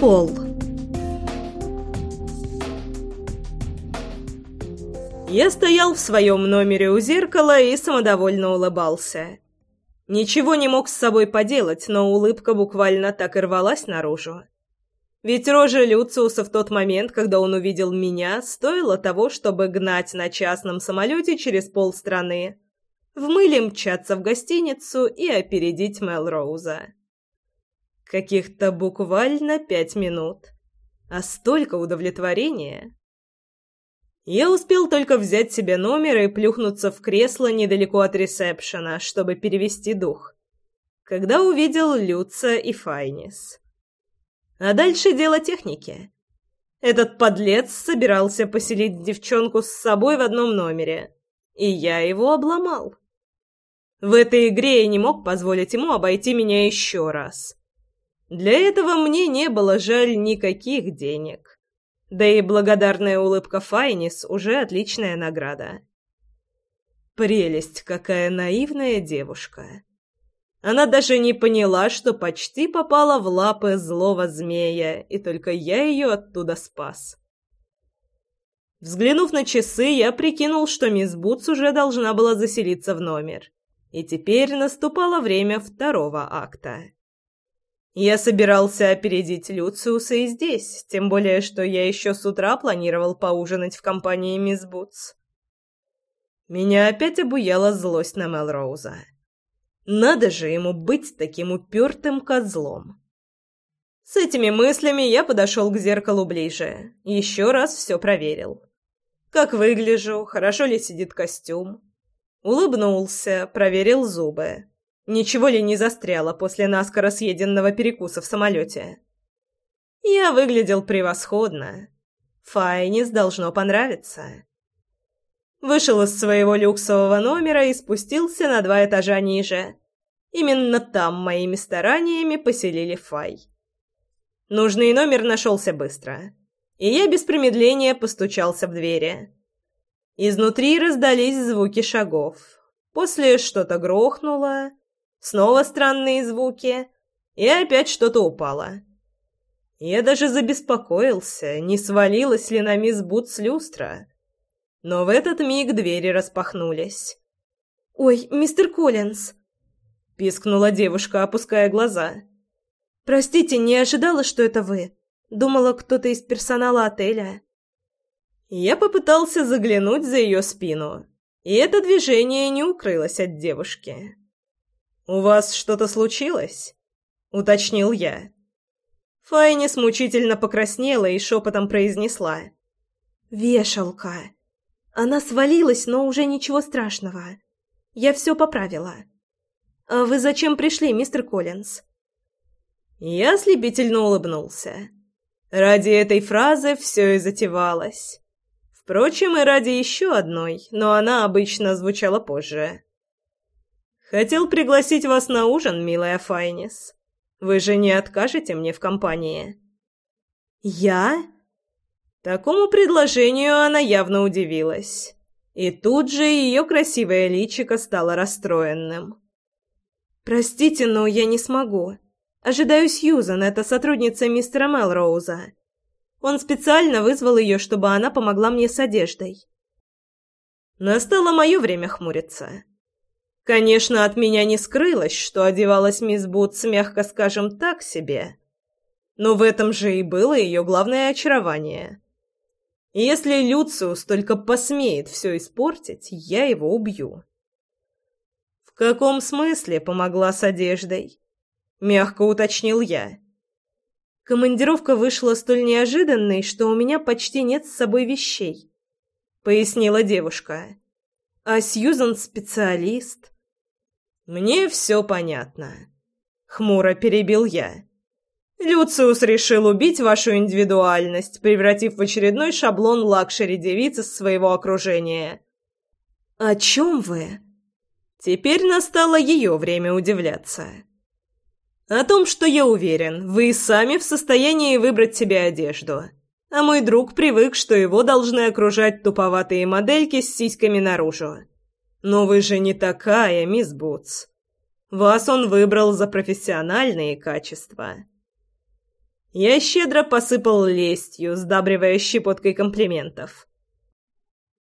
Пол. Я стоял в своем номере у зеркала и самодовольно улыбался. Ничего не мог с собой поделать, но улыбка буквально так и рвалась наружу. Ведь рожа Люциуса в тот момент, когда он увидел меня, стоила того, чтобы гнать на частном самолете через полстраны, в мыле мчаться в гостиницу и опередить Мелроуза. Каких-то буквально пять минут. А столько удовлетворения. Я успел только взять себе номер и плюхнуться в кресло недалеко от ресепшена, чтобы перевести дух. Когда увидел Люца и Файнис. А дальше дело техники. Этот подлец собирался поселить девчонку с собой в одном номере, и я его обломал. В этой игре я не мог позволить ему обойти меня еще раз. Для этого мне не было жаль никаких денег. Да и благодарная улыбка Файнис уже отличная награда. Прелесть, какая наивная девушка. Она даже не поняла, что почти попала в лапы злого змея, и только я ее оттуда спас. Взглянув на часы, я прикинул, что мисс Бутс уже должна была заселиться в номер. И теперь наступало время второго акта. Я собирался опередить Люциуса и здесь, тем более, что я еще с утра планировал поужинать в компании мисс Бутс. Меня опять обуяла злость на Мелроуза. Надо же ему быть таким упертым козлом. С этими мыслями я подошел к зеркалу ближе, еще раз все проверил. Как выгляжу, хорошо ли сидит костюм. Улыбнулся, проверил зубы. Ничего ли не застряло после наскоро съеденного перекуса в самолете? Я выглядел превосходно. Файнис должно понравиться вышел из своего люксового номера и спустился на два этажа ниже. Именно там моими стараниями поселили Фай. Нужный номер нашелся быстро, и я без промедления постучался в двери. Изнутри раздались звуки шагов. После что-то грохнуло, снова странные звуки, и опять что-то упало. Я даже забеспокоился, не свалилась ли на мисс Бутс люстра. Но в этот миг двери распахнулись. «Ой, мистер Коллинз!» — пискнула девушка, опуская глаза. «Простите, не ожидала, что это вы. Думала, кто-то из персонала отеля». Я попытался заглянуть за ее спину, и это движение не укрылось от девушки. «У вас что-то случилось?» — уточнил я. Файни смучительно покраснела и шепотом произнесла. «Вешалка!» Она свалилась, но уже ничего страшного. Я все поправила. А вы зачем пришли, мистер Коллинз? Я ослепительно улыбнулся. Ради этой фразы все и затевалось. Впрочем, и ради еще одной, но она обычно звучала позже. «Хотел пригласить вас на ужин, милая Файнис. Вы же не откажете мне в компании?» «Я?» Такому предложению она явно удивилась. И тут же ее красивое личико стало расстроенным. «Простите, но я не смогу. Ожидаю Сьюзан, это сотрудница мистера Мелроуза. Он специально вызвал ее, чтобы она помогла мне с одеждой». Настало мое время хмуриться. Конечно, от меня не скрылось, что одевалась мисс Бутс, мягко скажем, так себе. Но в этом же и было ее главное очарование. Если Люциус только посмеет все испортить, я его убью. В каком смысле помогла с одеждой? Мягко уточнил я. Командировка вышла столь неожиданной, что у меня почти нет с собой вещей, пояснила девушка. А Сьюзан специалист. Мне все понятно. Хмуро перебил я. Люциус решил убить вашу индивидуальность, превратив в очередной шаблон лакшери-девицы своего окружения. «О чем вы?» Теперь настало ее время удивляться. «О том, что я уверен, вы сами в состоянии выбрать себе одежду, а мой друг привык, что его должны окружать туповатые модельки с сиськами наружу. Но вы же не такая, мисс Бутс. Вас он выбрал за профессиональные качества». Я щедро посыпал лестью, сдабривая щепоткой комплиментов.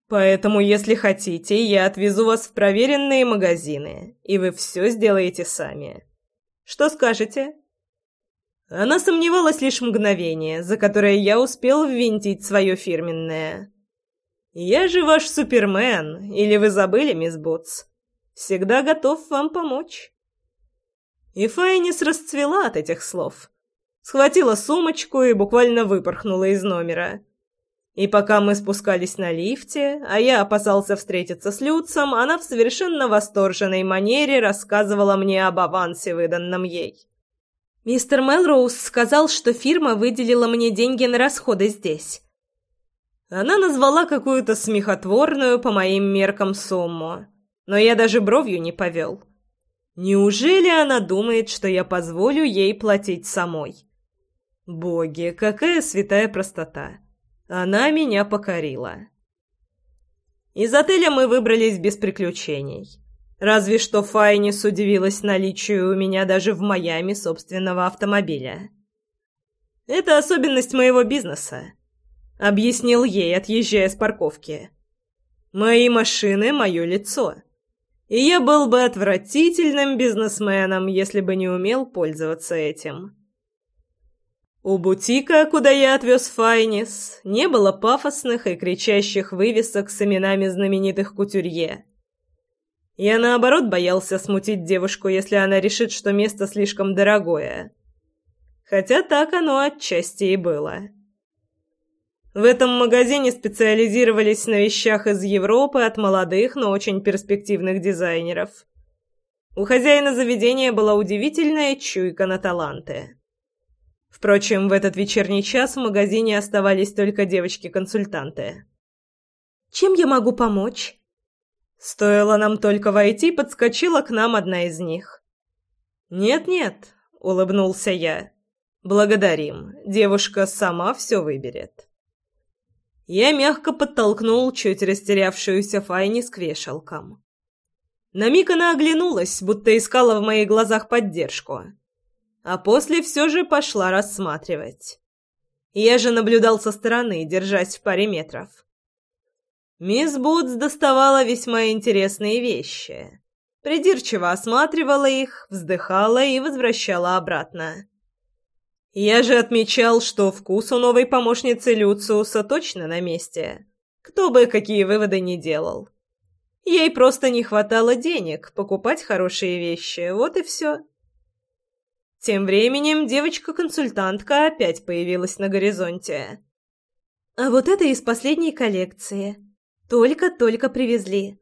Поэтому, если хотите, я отвезу вас в проверенные магазины, и вы все сделаете сами. Что скажете?» Она сомневалась лишь мгновение, за которое я успел ввинтить свое фирменное. «Я же ваш супермен, или вы забыли, мисс Ботс? Всегда готов вам помочь». И Файнис расцвела от этих слов. Схватила сумочку и буквально выпорхнула из номера. И пока мы спускались на лифте, а я опасался встретиться с Люцем, она в совершенно восторженной манере рассказывала мне об авансе, выданном ей. «Мистер Мелроуз сказал, что фирма выделила мне деньги на расходы здесь». Она назвала какую-то смехотворную по моим меркам сумму, но я даже бровью не повел. Неужели она думает, что я позволю ей платить самой? Боги, какая святая простота! Она меня покорила. Из отеля мы выбрались без приключений. Разве что Файнис удивилась наличию у меня даже в Майами собственного автомобиля. «Это особенность моего бизнеса», — объяснил ей, отъезжая с парковки. «Мои машины — мое лицо. И я был бы отвратительным бизнесменом, если бы не умел пользоваться этим». У бутика, куда я отвез Файнис, не было пафосных и кричащих вывесок с именами знаменитых кутюрье. Я, наоборот, боялся смутить девушку, если она решит, что место слишком дорогое. Хотя так оно отчасти и было. В этом магазине специализировались на вещах из Европы от молодых, но очень перспективных дизайнеров. У хозяина заведения была удивительная чуйка на таланты. Впрочем, в этот вечерний час в магазине оставались только девочки-консультанты. «Чем я могу помочь?» Стоило нам только войти, подскочила к нам одна из них. «Нет-нет», — улыбнулся я. «Благодарим. Девушка сама все выберет». Я мягко подтолкнул чуть растерявшуюся Файни с квешалком. На миг она оглянулась, будто искала в моих глазах поддержку а после все же пошла рассматривать. Я же наблюдал со стороны, держась в паре метров. Мисс Бутс доставала весьма интересные вещи. Придирчиво осматривала их, вздыхала и возвращала обратно. Я же отмечал, что вкус у новой помощницы Люциуса точно на месте. Кто бы какие выводы ни делал. Ей просто не хватало денег покупать хорошие вещи, вот и все. Тем временем девочка-консультантка опять появилась на горизонте. «А вот это из последней коллекции. Только-только привезли».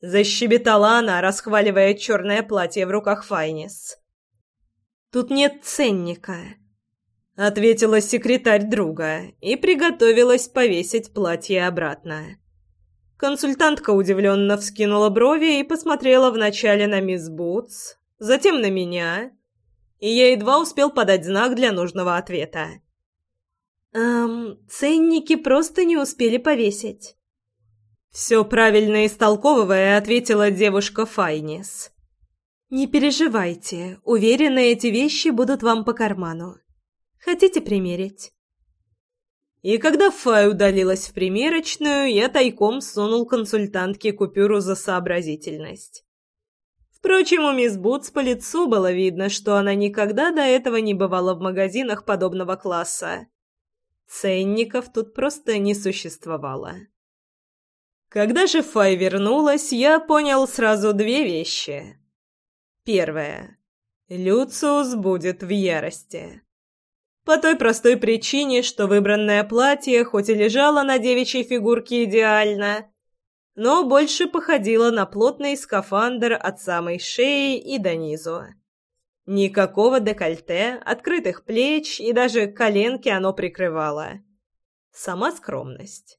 Защебетала она, расхваливая черное платье в руках Файнис. «Тут нет ценника», — ответила секретарь друга и приготовилась повесить платье обратно. Консультантка удивленно вскинула брови и посмотрела вначале на мисс Бутс, затем на меня и я едва успел подать знак для нужного ответа. «Эм, ценники просто не успели повесить». Все правильно истолковывая, ответила девушка Файнис. «Не переживайте, уверена, эти вещи будут вам по карману. Хотите примерить?» И когда Фай удалилась в примерочную, я тайком сунул консультантке купюру за сообразительность. Впрочем, у мисс Бутс по лицу было видно, что она никогда до этого не бывала в магазинах подобного класса. Ценников тут просто не существовало. Когда же Фай вернулась, я понял сразу две вещи. Первое. Люциус будет в ярости. По той простой причине, что выбранное платье хоть и лежало на девичьей фигурке идеально, но больше походила на плотный скафандр от самой шеи и до низу. Никакого декольте, открытых плеч и даже коленки оно прикрывало. Сама скромность.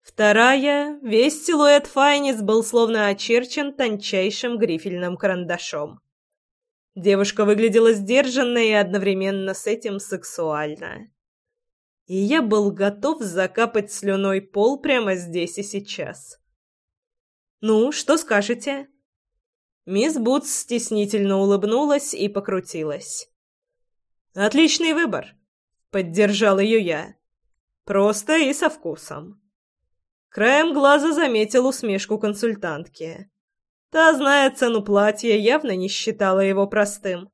Вторая, весь силуэт Файнис был словно очерчен тончайшим грифельным карандашом. Девушка выглядела сдержанно и одновременно с этим сексуально и я был готов закапать слюной пол прямо здесь и сейчас. «Ну, что скажете?» Мисс Бутс стеснительно улыбнулась и покрутилась. «Отличный выбор», — поддержал ее я. «Просто и со вкусом». Краем глаза заметил усмешку консультантки. Та, зная цену платья, явно не считала его простым.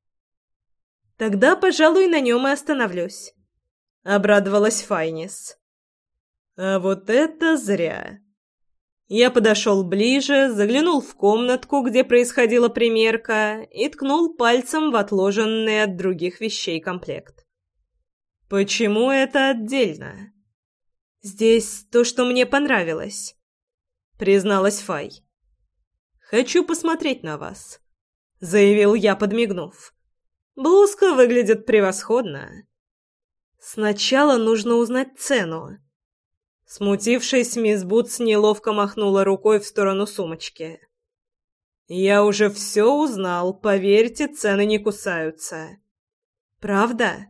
«Тогда, пожалуй, на нем и остановлюсь», — обрадовалась Файнис. «А вот это зря!» Я подошел ближе, заглянул в комнатку, где происходила примерка, и ткнул пальцем в отложенный от других вещей комплект. «Почему это отдельно?» «Здесь то, что мне понравилось», — призналась Фай. «Хочу посмотреть на вас», — заявил я, подмигнув. «Блузка выглядит превосходно». «Сначала нужно узнать цену», Смутившись, мисс Бутс неловко махнула рукой в сторону сумочки. «Я уже все узнал, поверьте, цены не кусаются». «Правда?»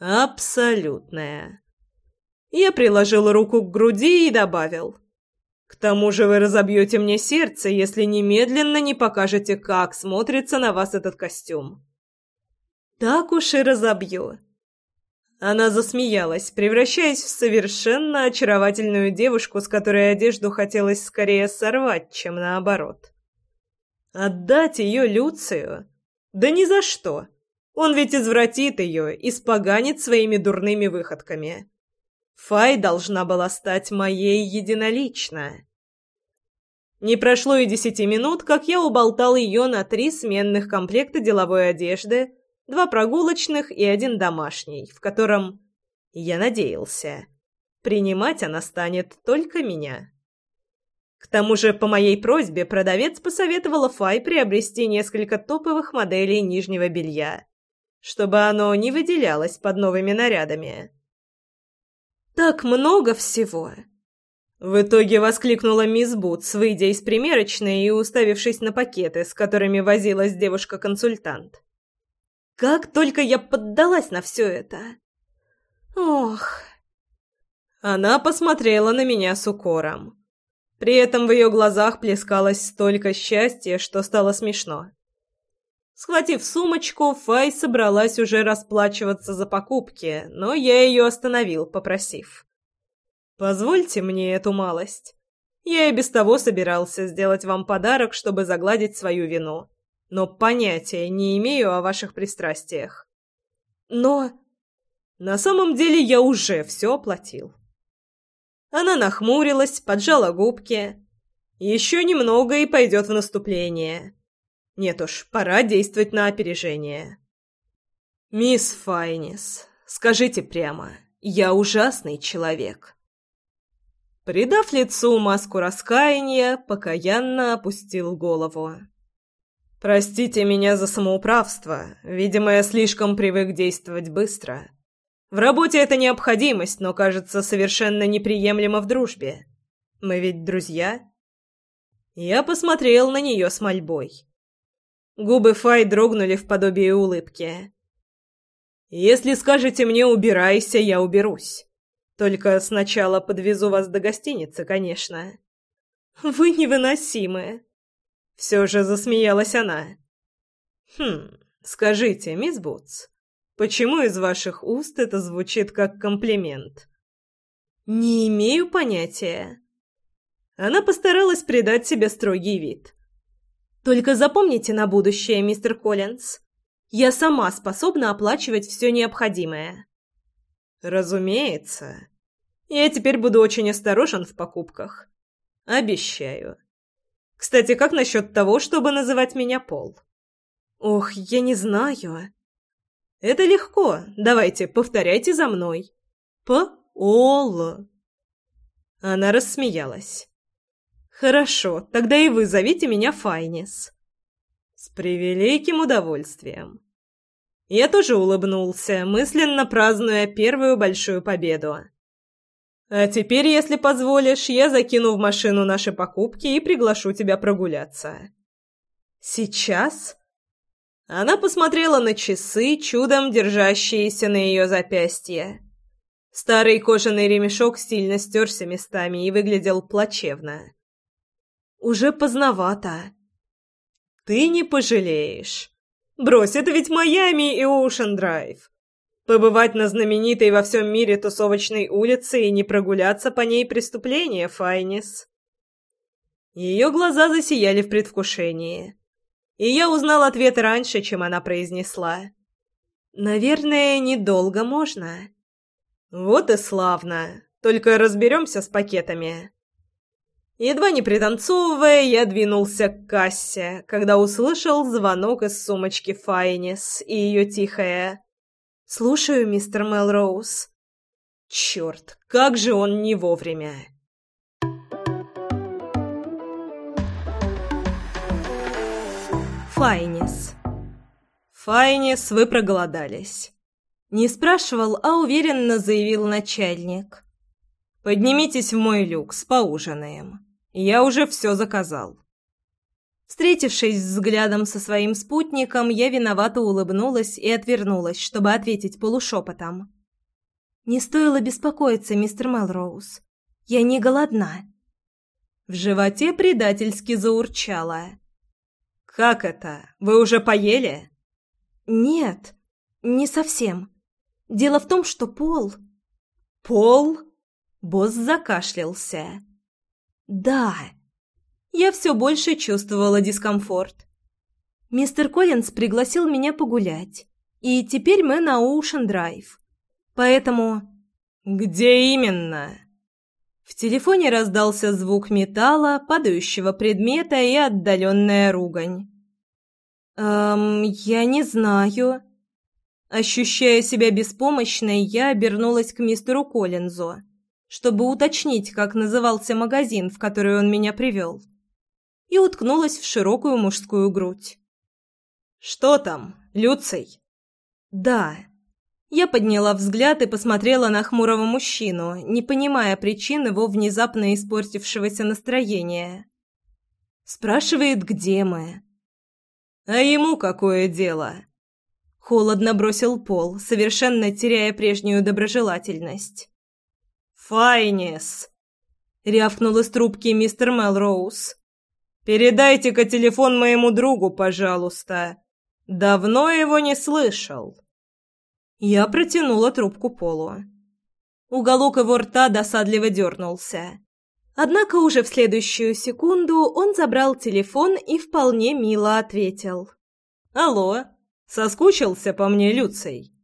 «Абсолютная». Я приложил руку к груди и добавил. «К тому же вы разобьете мне сердце, если немедленно не покажете, как смотрится на вас этот костюм». «Так уж и разобью». Она засмеялась, превращаясь в совершенно очаровательную девушку, с которой одежду хотелось скорее сорвать, чем наоборот. Отдать ее Люцию? Да ни за что. Он ведь извратит ее, испоганит своими дурными выходками. Фай должна была стать моей единолично. Не прошло и десяти минут, как я уболтал ее на три сменных комплекта деловой одежды, два прогулочных и один домашний, в котором, я надеялся, принимать она станет только меня. К тому же, по моей просьбе, продавец посоветовала Фай приобрести несколько топовых моделей нижнего белья, чтобы оно не выделялось под новыми нарядами. «Так много всего!» В итоге воскликнула мисс Бутс, выйдя из примерочной и уставившись на пакеты, с которыми возилась девушка-консультант. Как только я поддалась на все это! Ох! Она посмотрела на меня с укором. При этом в ее глазах плескалось столько счастья, что стало смешно. Схватив сумочку, Фай собралась уже расплачиваться за покупки, но я ее остановил, попросив. «Позвольте мне эту малость. Я и без того собирался сделать вам подарок, чтобы загладить свою вину но понятия не имею о ваших пристрастиях. Но на самом деле я уже все оплатил. Она нахмурилась, поджала губки. Еще немного и пойдет в наступление. Нет уж, пора действовать на опережение. «Мисс Файнис, скажите прямо, я ужасный человек». Придав лицу маску раскаяния, покаянно опустил голову. Простите меня за самоуправство. Видимо, я слишком привык действовать быстро. В работе это необходимость, но кажется совершенно неприемлемо в дружбе. Мы ведь друзья. Я посмотрел на нее с мольбой. Губы Фай дрогнули в подобие улыбки. Если скажете мне убирайся, я уберусь. Только сначала подвезу вас до гостиницы, конечно. Вы невыносимые. Все же засмеялась она. «Хм, скажите, мисс Бутс, почему из ваших уст это звучит как комплимент?» «Не имею понятия». Она постаралась придать себе строгий вид. «Только запомните на будущее, мистер Коллинз, я сама способна оплачивать все необходимое». «Разумеется. Я теперь буду очень осторожен в покупках. Обещаю». Кстати, как насчет того, чтобы называть меня Пол? Ох, я не знаю. Это легко. Давайте, повторяйте за мной. П-Ол. Она рассмеялась. Хорошо, тогда и вы зовите меня Файнис. С превеликим удовольствием. Я тоже улыбнулся, мысленно празднуя первую большую победу. А теперь, если позволишь, я закину в машину наши покупки и приглашу тебя прогуляться. Сейчас? Она посмотрела на часы, чудом держащиеся на ее запястье. Старый кожаный ремешок сильно стерся местами и выглядел плачевно. «Уже поздновато». «Ты не пожалеешь. Брось, это ведь Майами и Оушен-Драйв. Побывать на знаменитой во всем мире тусовочной улице и не прогуляться по ней преступление, Файнис. Ее глаза засияли в предвкушении. И я узнал ответ раньше, чем она произнесла. «Наверное, недолго можно». «Вот и славно. Только разберемся с пакетами». Едва не пританцовывая, я двинулся к кассе, когда услышал звонок из сумочки Файнис и ее тихое «Слушаю, мистер Мелроуз». Черт, как же он не вовремя. Файнис. Файнис, вы проголодались. Не спрашивал, а уверенно заявил начальник. Поднимитесь в мой люкс, поужинаем. Я уже все заказал. Встретившись взглядом со своим спутником, я виновато улыбнулась и отвернулась, чтобы ответить полушепотом. «Не стоило беспокоиться, мистер Мелроуз. Я не голодна». В животе предательски заурчало. «Как это? Вы уже поели?» «Нет, не совсем. Дело в том, что пол...» «Пол?» Босс закашлялся. «Да». Я все больше чувствовала дискомфорт. Мистер Коллинз пригласил меня погулять, и теперь мы на Оушен-Драйв. Поэтому... «Где именно?» В телефоне раздался звук металла, падающего предмета и отдаленная ругань. «Эм, я не знаю». Ощущая себя беспомощной, я обернулась к мистеру Коллинзу, чтобы уточнить, как назывался магазин, в который он меня привел и уткнулась в широкую мужскую грудь. «Что там, Люций?» «Да». Я подняла взгляд и посмотрела на хмурого мужчину, не понимая причин его внезапно испортившегося настроения. Спрашивает, где мы. «А ему какое дело?» Холодно бросил Пол, совершенно теряя прежнюю доброжелательность. «Файнес!» — рявкнул из трубки мистер Мелроуз. Передайте-ка телефон моему другу, пожалуйста. Давно его не слышал. Я протянула трубку Полу. Уголок его рта досадливо дернулся. Однако уже в следующую секунду он забрал телефон и вполне мило ответил. «Алло, соскучился по мне, Люций?»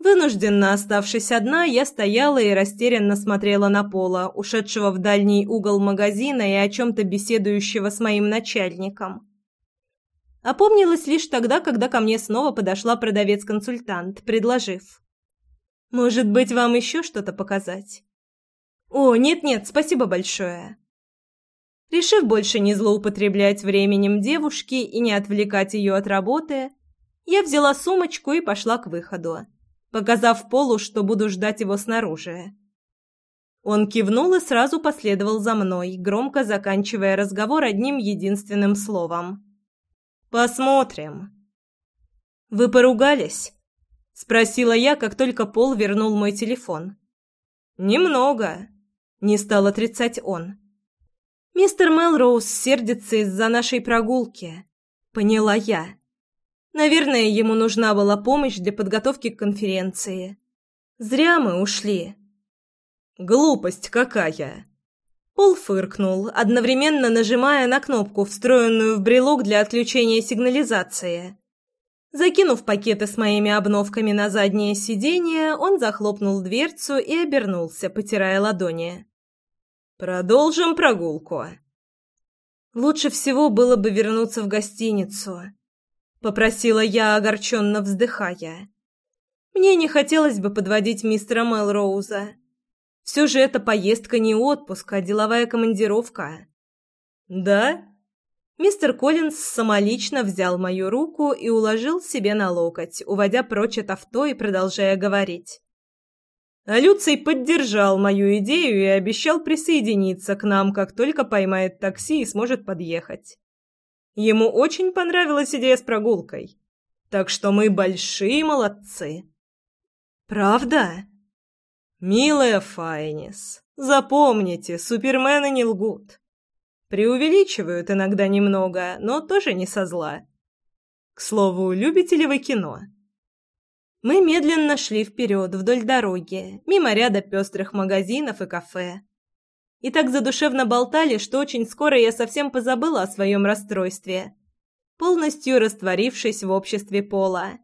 Вынужденно оставшись одна, я стояла и растерянно смотрела на Пола, ушедшего в дальний угол магазина и о чем-то беседующего с моим начальником. Опомнилась лишь тогда, когда ко мне снова подошла продавец-консультант, предложив. «Может быть, вам еще что-то показать?» «О, нет-нет, спасибо большое». Решив больше не злоупотреблять временем девушки и не отвлекать ее от работы, я взяла сумочку и пошла к выходу показав Полу, что буду ждать его снаружи. Он кивнул и сразу последовал за мной, громко заканчивая разговор одним единственным словом. «Посмотрим». «Вы поругались?» — спросила я, как только Пол вернул мой телефон. «Немного», — не стал отрицать он. «Мистер Мелроуз сердится из-за нашей прогулки», — поняла я. Наверное, ему нужна была помощь для подготовки к конференции. Зря мы ушли. Глупость какая. Пол фыркнул, одновременно нажимая на кнопку, встроенную в брелок для отключения сигнализации. Закинув пакеты с моими обновками на заднее сиденье, он захлопнул дверцу и обернулся, потирая ладони. «Продолжим прогулку». Лучше всего было бы вернуться в гостиницу. — попросила я, огорченно вздыхая. Мне не хотелось бы подводить мистера Мелроуза. Все же эта поездка не отпуск, а деловая командировка. «Да?» Мистер Коллинз самолично взял мою руку и уложил себе на локоть, уводя прочь от авто и продолжая говорить. А Люций поддержал мою идею и обещал присоединиться к нам, как только поймает такси и сможет подъехать. Ему очень понравилась идея с прогулкой. Так что мы большие молодцы. Правда? Милая Файнис, запомните, супермены не лгут. Преувеличивают иногда немного, но тоже не со зла. К слову, любите ли вы кино?» Мы медленно шли вперед вдоль дороги, мимо ряда пестрых магазинов и кафе. И так задушевно болтали, что очень скоро я совсем позабыла о своем расстройстве, полностью растворившись в обществе Пола.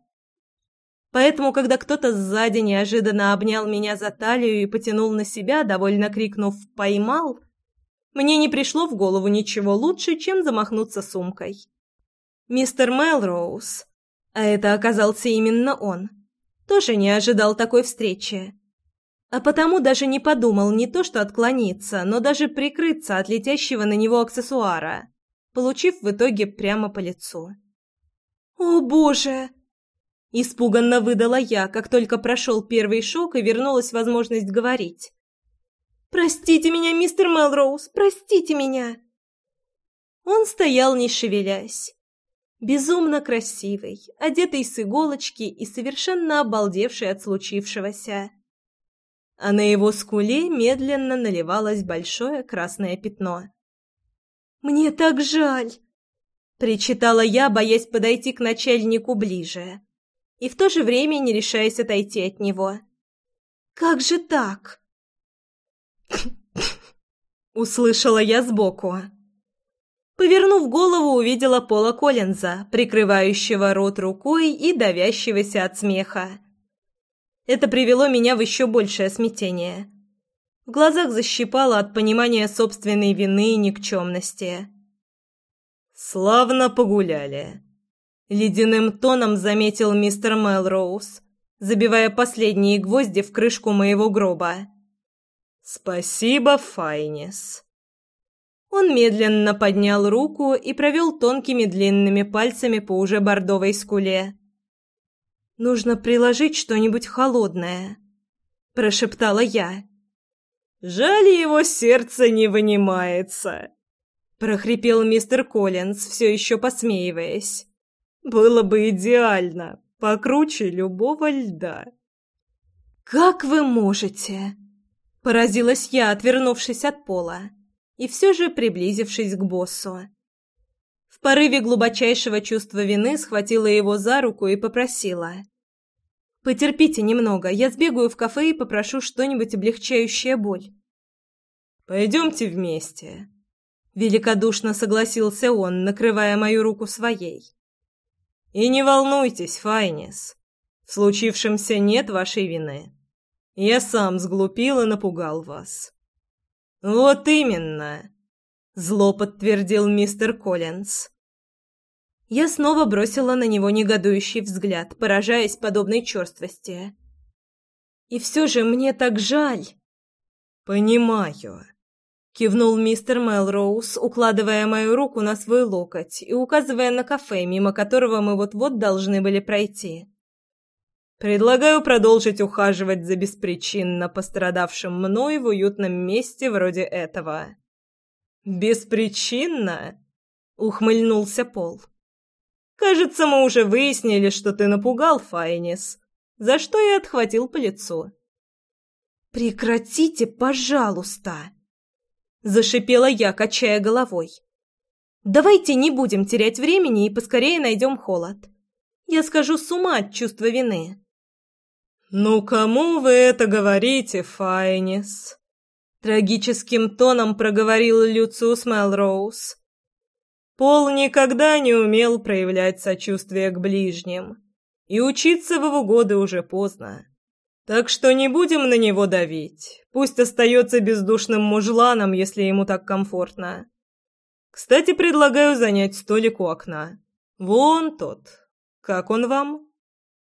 Поэтому, когда кто-то сзади неожиданно обнял меня за талию и потянул на себя, довольно крикнув «поймал», мне не пришло в голову ничего лучше, чем замахнуться сумкой. Мистер Мелроуз, а это оказался именно он, тоже не ожидал такой встречи. А потому даже не подумал не то что отклониться, но даже прикрыться от летящего на него аксессуара, получив в итоге прямо по лицу. «О, боже!» Испуганно выдала я, как только прошел первый шок и вернулась возможность говорить. «Простите меня, мистер Мелроуз, простите меня!» Он стоял, не шевелясь. Безумно красивый, одетый с иголочки и совершенно обалдевший от случившегося. А на его скуле медленно наливалось большое красное пятно. «Мне так жаль!» — причитала я, боясь подойти к начальнику ближе и в то же время не решаясь отойти от него. «Как же так?» Услышала я сбоку. Повернув голову, увидела Пола Коллинза, прикрывающего рот рукой и давящегося от смеха. Это привело меня в еще большее смятение. В глазах защипало от понимания собственной вины и никчемности. «Славно погуляли», — ледяным тоном заметил мистер Мелроуз, забивая последние гвозди в крышку моего гроба. «Спасибо, Файнис». Он медленно поднял руку и провел тонкими длинными пальцами по уже бордовой скуле. «Нужно приложить что-нибудь холодное», – прошептала я. «Жаль, его сердце не вынимается», – прохрипел мистер Коллинз, все еще посмеиваясь. «Было бы идеально, покруче любого льда». «Как вы можете?» – поразилась я, отвернувшись от пола и все же приблизившись к боссу. В порыве глубочайшего чувства вины схватила его за руку и попросила. «Потерпите немного, я сбегаю в кафе и попрошу что-нибудь облегчающее боль». «Пойдемте вместе», — великодушно согласился он, накрывая мою руку своей. «И не волнуйтесь, Файнис, в случившемся нет вашей вины. Я сам сглупил и напугал вас». «Вот именно!» — зло подтвердил мистер Коллинз. Я снова бросила на него негодующий взгляд, поражаясь подобной черствости. «И все же мне так жаль!» «Понимаю», — кивнул мистер Мелроуз, укладывая мою руку на свой локоть и указывая на кафе, мимо которого мы вот-вот должны были пройти. Предлагаю продолжить ухаживать за беспричинно пострадавшим мной в уютном месте вроде этого. Беспричинно? ухмыльнулся Пол. Кажется, мы уже выяснили, что ты напугал Файнис, за что я отхватил по лицу. Прекратите, пожалуйста, зашипела я, качая головой. Давайте не будем терять времени и поскорее найдем холод. Я скажу с ума от чувства вины. «Ну кому вы это говорите, Файнис?» Трагическим тоном проговорил Люциус Мелроуз. Пол никогда не умел проявлять сочувствие к ближним, и учиться в его годы уже поздно. Так что не будем на него давить. Пусть остается бездушным мужланом, если ему так комфортно. Кстати, предлагаю занять столик у окна. Вон тот. Как он вам?